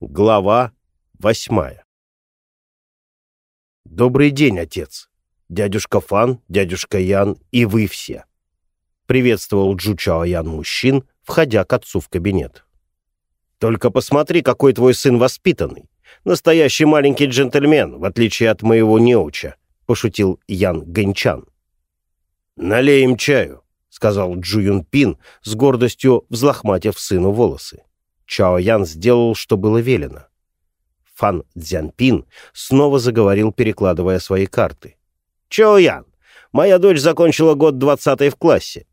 Глава восьмая «Добрый день, отец. Дядюшка Фан, дядюшка Ян и вы все!» Приветствовал Джу Чао Ян мужчин, входя к отцу в кабинет. «Только посмотри, какой твой сын воспитанный. Настоящий маленький джентльмен, в отличие от моего неуча», — пошутил Ян Гэнчан. «Налей им чаю», — сказал Джу Юн Пин, с гордостью взлохматив сыну волосы. Чао Ян сделал, что было велено. Фан Цзянпин снова заговорил, перекладывая свои карты. «Чао Ян, моя дочь закончила год двадцатый в классе.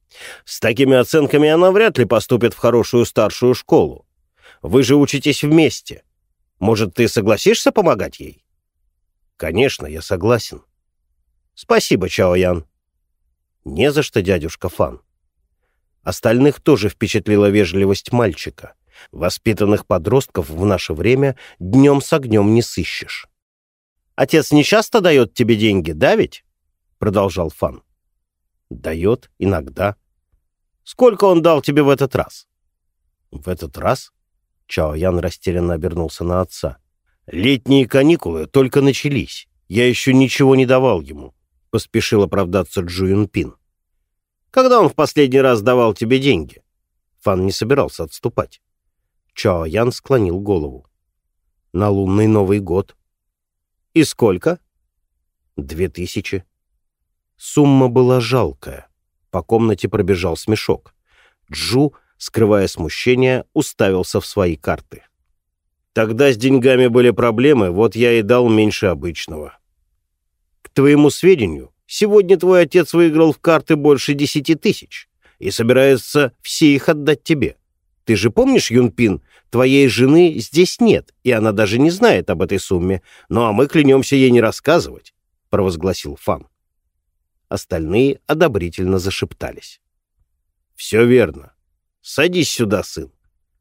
С такими оценками она вряд ли поступит в хорошую старшую школу. Вы же учитесь вместе. Может, ты согласишься помогать ей?» «Конечно, я согласен». «Спасибо, Чао Ян». «Не за что, дядюшка Фан». Остальных тоже впечатлила вежливость мальчика — Воспитанных подростков в наше время днем с огнем не сыщешь. «Отец не часто дает тебе деньги, да ведь?» — продолжал Фан. «Дает, иногда». «Сколько он дал тебе в этот раз?» «В этот раз?» — Чао Ян растерянно обернулся на отца. «Летние каникулы только начались. Я еще ничего не давал ему», — поспешил оправдаться Джу Юнпин. «Когда он в последний раз давал тебе деньги?» Фан не собирался отступать. Чао Ян склонил голову. «На лунный Новый год». «И сколько?» «Две тысячи». Сумма была жалкая. По комнате пробежал смешок. Джу, скрывая смущение, уставился в свои карты. «Тогда с деньгами были проблемы, вот я и дал меньше обычного». «К твоему сведению, сегодня твой отец выиграл в карты больше десяти тысяч и собирается все их отдать тебе. Ты же помнишь, Юнпин, твоей жены здесь нет, и она даже не знает об этой сумме. Ну а мы клянемся ей не рассказывать», — провозгласил Фан. Остальные одобрительно зашептались. «Все верно. Садись сюда, сын.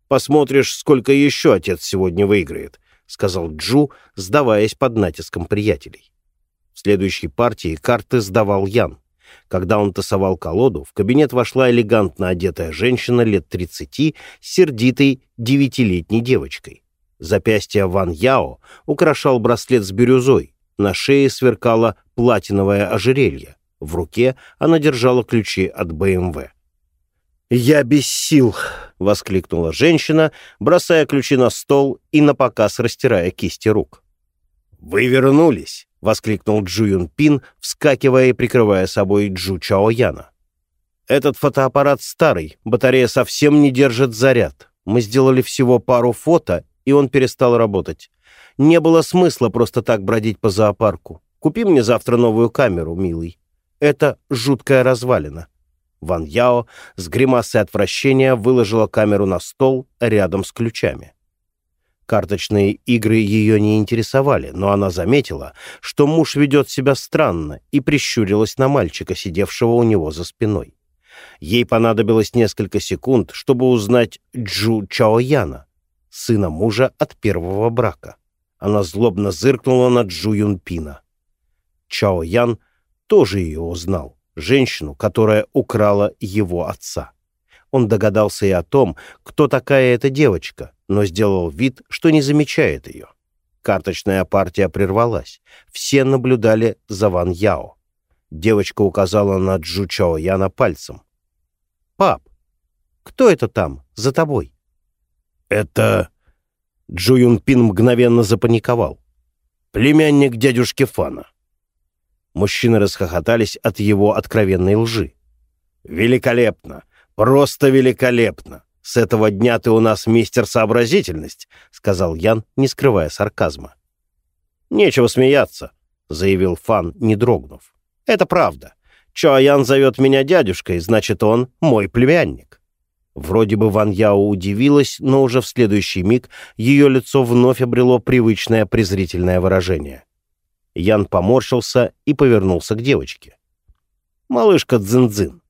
Посмотришь, сколько еще отец сегодня выиграет», — сказал Джу, сдаваясь под натиском приятелей. В следующей партии карты сдавал Ян. Когда он тасовал колоду, в кабинет вошла элегантно одетая женщина лет 30 с сердитой девятилетней девочкой. Запястье Ван Яо украшал браслет с бирюзой, на шее сверкало платиновое ожерелье. В руке она держала ключи от БМВ. «Я без сил!» — воскликнула женщина, бросая ключи на стол и напоказ растирая кисти рук. «Вы вернулись!» — воскликнул Джу Юн Пин, вскакивая и прикрывая собой Джу Чао Яна. «Этот фотоаппарат старый, батарея совсем не держит заряд. Мы сделали всего пару фото, и он перестал работать. Не было смысла просто так бродить по зоопарку. Купи мне завтра новую камеру, милый. Это жуткая развалина». Ван Яо с гримасой отвращения выложила камеру на стол рядом с ключами. Карточные игры ее не интересовали, но она заметила, что муж ведет себя странно и прищурилась на мальчика, сидевшего у него за спиной. Ей понадобилось несколько секунд, чтобы узнать Джу Чаояна, сына мужа от первого брака. Она злобно зыркнула на Джу Юнпина. Чао Ян тоже ее узнал, женщину, которая украла его отца. Он догадался и о том, кто такая эта девочка, но сделал вид, что не замечает ее. Карточная партия прервалась. Все наблюдали за Ван Яо. Девочка указала на Джу Чао Яна пальцем. «Пап, кто это там, за тобой?» «Это...» Джу Юн Пин мгновенно запаниковал. «Племянник дядюшки Фана». Мужчины расхохотались от его откровенной лжи. «Великолепно! Просто великолепно! С этого дня ты у нас мистер сообразительность», — сказал Ян, не скрывая сарказма. «Нечего смеяться», — заявил Фан, не дрогнув. «Это правда. Чоаян зовет меня дядюшкой, значит, он мой племянник». Вроде бы Ван Яо удивилась, но уже в следующий миг ее лицо вновь обрело привычное презрительное выражение. Ян поморщился и повернулся к девочке. «Малышка Цзин-Цзин,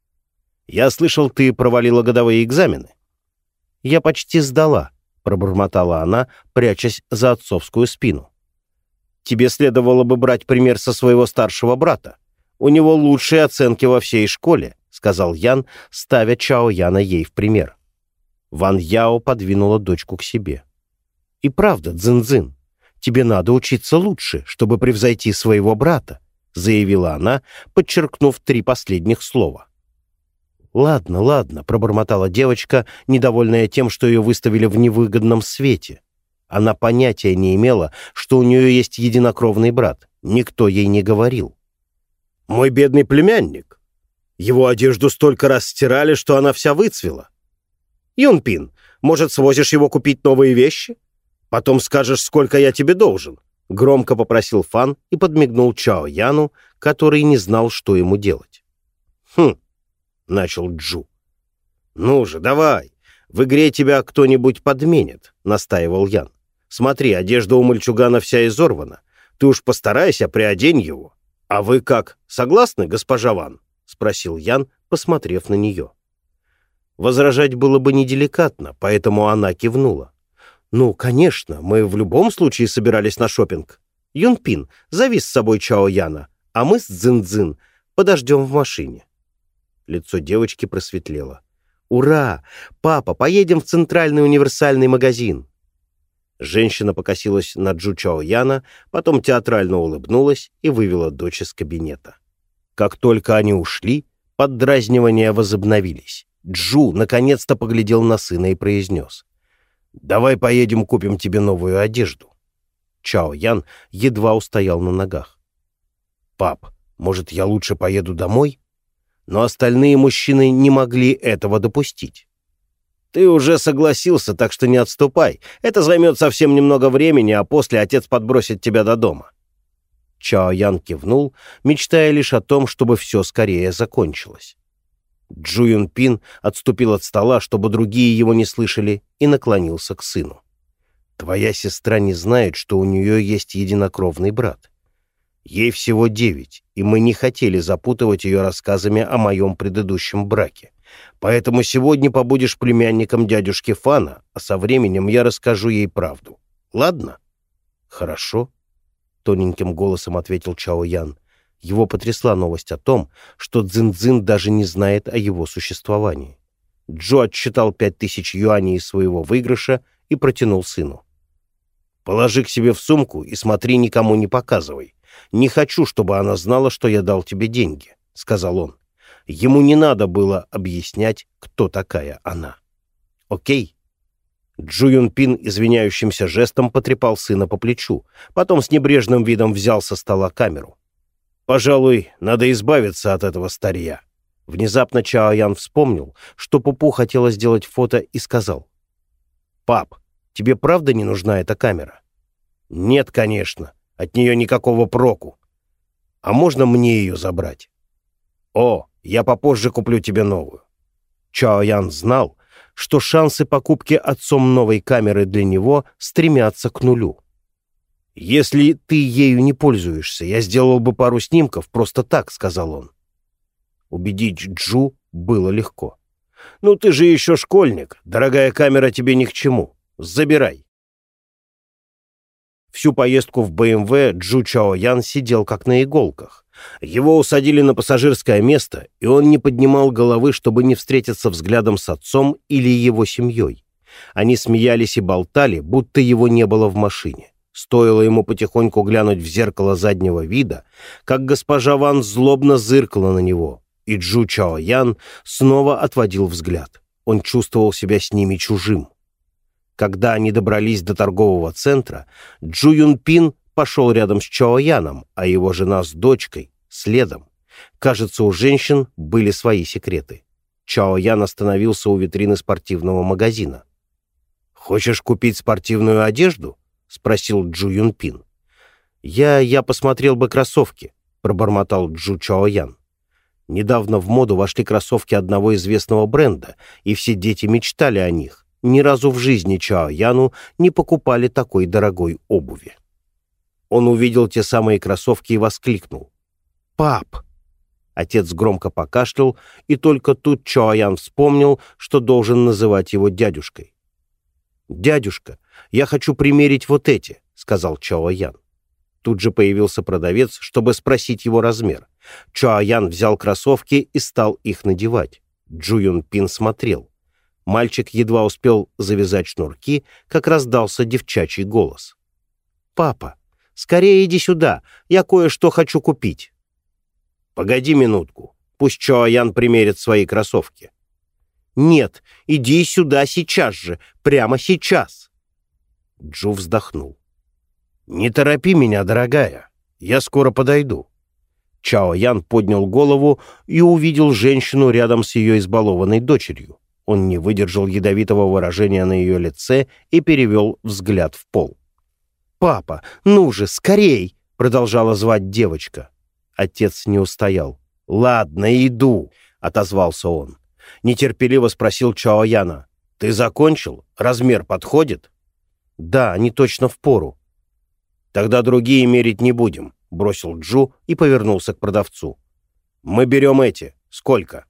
я слышал, ты провалила годовые экзамены. «Я почти сдала», — пробормотала она, прячась за отцовскую спину. «Тебе следовало бы брать пример со своего старшего брата. У него лучшие оценки во всей школе», — сказал Ян, ставя Чао Яна ей в пример. Ван Яо подвинула дочку к себе. И правда, Цзин-Цзин, тебе надо учиться лучше, чтобы превзойти своего брата, заявила она, подчеркнув три последних слова. «Ладно, ладно», — пробормотала девочка, недовольная тем, что ее выставили в невыгодном свете. Она понятия не имела, что у нее есть единокровный брат. Никто ей не говорил. «Мой бедный племянник. Его одежду столько раз стирали, что она вся выцвела. Юнпин, может, свозишь его купить новые вещи? Потом скажешь, сколько я тебе должен», — громко попросил Фан и подмигнул Чао Яну, который не знал, что ему делать. «Хм, — начал Джу. «Ну же, давай! В игре тебя кто-нибудь подменит», — настаивал Ян. «Смотри, одежда у мальчугана вся изорвана. Ты уж постарайся, приодень его». «А вы как, согласны, госпожа Ван?» — спросил Ян, посмотрев на нее. Возражать было бы неделикатно, поэтому она кивнула. «Ну, конечно, мы в любом случае собирались на шопинг. Юнпин, зови с собой Чао Яна, а мы с Цзин-Цзин подождем в машине». Лицо девочки просветлело. «Ура! Папа, поедем в центральный универсальный магазин!» Женщина покосилась на Джу Чао Яна, потом театрально улыбнулась и вывела дочь из кабинета. Как только они ушли, поддразнивания возобновились. Джу наконец-то поглядел на сына и произнес. «Давай поедем купим тебе новую одежду». Чао Ян едва устоял на ногах. «Пап, может, я лучше поеду домой?» Но остальные мужчины не могли этого допустить. «Ты уже согласился, так что не отступай. Это займет совсем немного времени, а после отец подбросит тебя до дома». Чао Ян кивнул, мечтая лишь о том, чтобы все скорее закончилось. Джу Юн Пин отступил от стола, чтобы другие его не слышали, и наклонился к сыну. «Твоя сестра не знает, что у нее есть единокровный брат. Ей всего девять, и мы не хотели запутывать ее рассказами о моем предыдущем браке. Поэтому сегодня побудешь племянником дядюшки Фана, а со временем я расскажу ей правду. Ладно? Хорошо, — тоненьким голосом ответил Чао Ян. Его потрясла новость о том, что Цзин-Цзин даже не знает о его существовании. Джо отсчитал пять тысяч юаней из своего выигрыша и протянул сыну. «Положи к себе в сумку и смотри, никому не показывай. «Не хочу, чтобы она знала, что я дал тебе деньги», — сказал он. Ему не надо было объяснять, кто такая она. «Окей?» Джу Юн Пин извиняющимся жестом потрепал сына по плечу, потом с небрежным видом взял со стола камеру. «Пожалуй, надо избавиться от этого старья». Внезапно Чао Ян вспомнил, что Пупу хотела сделать фото и сказал. «Пап, тебе правда не нужна эта камера?» «Нет, конечно. От нее никакого проку. А можно мне ее забрать? О, я попозже куплю тебе новую. Чао Ян знал, что шансы покупки отцом новой камеры для него стремятся к нулю. «Если ты ею не пользуешься, я сделал бы пару снимков просто так», — сказал он. Убедить Джу было легко. «Ну ты же еще школьник, дорогая камера тебе ни к чему. Забирай». Всю поездку в БМВ Джу Чао Ян сидел как на иголках. Его усадили на пассажирское место, и он не поднимал головы, чтобы не встретиться взглядом с отцом или его семьей. Они смеялись и болтали, будто его не было в машине. Стоило ему потихоньку глянуть в зеркало заднего вида, как госпожа Ван злобно зыркала на него, и Джу Чао Ян снова отводил взгляд. Он чувствовал себя с ними чужим. Когда они добрались до торгового центра, Джу Юн Пин пошел рядом с Чао Яном, а его жена с дочкой — следом. Кажется, у женщин были свои секреты. Чао Ян остановился у витрины спортивного магазина. «Хочешь купить спортивную одежду?» — спросил Джу Юн Пин. «Я... я посмотрел бы кроссовки», — пробормотал Джу Чао Ян. Недавно в моду вошли кроссовки одного известного бренда, и все дети мечтали о них. Ни разу в жизни Чао Яну не покупали такой дорогой обуви. Он увидел те самые кроссовки и воскликнул. «Пап!» Отец громко покашлял, и только тут Чао Ян вспомнил, что должен называть его дядюшкой. «Дядюшка, я хочу примерить вот эти», — сказал Чао Ян. Тут же появился продавец, чтобы спросить его размер. Чао Ян взял кроссовки и стал их надевать. Джу Юн Пин смотрел. Мальчик едва успел завязать шнурки, как раздался девчачий голос. «Папа, скорее иди сюда, я кое-что хочу купить». «Погоди минутку, пусть Чоаян примерит свои кроссовки». «Нет, иди сюда сейчас же, прямо сейчас». Джу вздохнул. «Не торопи меня, дорогая, я скоро подойду». Чао Ян поднял голову и увидел женщину рядом с ее избалованной дочерью. Он не выдержал ядовитого выражения на ее лице и перевел взгляд в пол. «Папа, ну же, скорей!» — продолжала звать девочка. Отец не устоял. «Ладно, иду», — отозвался он. Нетерпеливо спросил Чао Яна. «Ты закончил? Размер подходит?» «Да, они точно в пору». «Тогда другие мерить не будем бросил Джу и повернулся к продавцу. «Мы берем эти. Сколько?»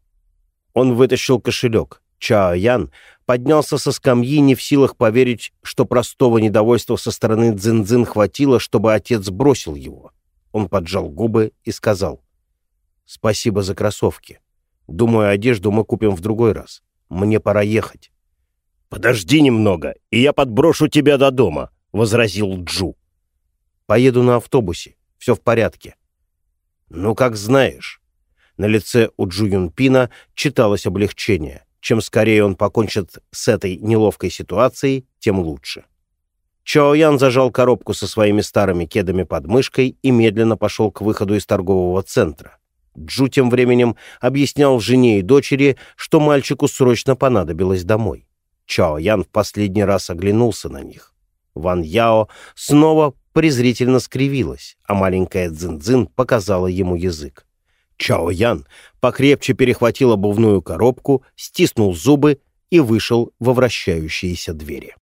Он вытащил кошелек. Чао Ян поднялся со скамьи, не в силах поверить, что простого недовольства со стороны Цзиньцзин хватило, чтобы отец бросил его. Он поджал губы и сказал, «Спасибо за кроссовки. Думаю, одежду мы купим в другой раз. Мне пора ехать». «Подожди немного, и я подброшу тебя до дома», — возразил Джу. «Поеду на автобусе все в порядке». «Ну, как знаешь». На лице у Джу Юнпина читалось облегчение. Чем скорее он покончит с этой неловкой ситуацией, тем лучше. Чао Ян зажал коробку со своими старыми кедами под мышкой и медленно пошел к выходу из торгового центра. Джу тем временем объяснял жене и дочери, что мальчику срочно понадобилось домой. Чао Ян в последний раз оглянулся на них. Ван Яо снова презрительно скривилась, а маленькая Цзин-Цзин показала ему язык. Чао Ян покрепче перехватил обувную коробку, стиснул зубы и вышел во вращающиеся двери.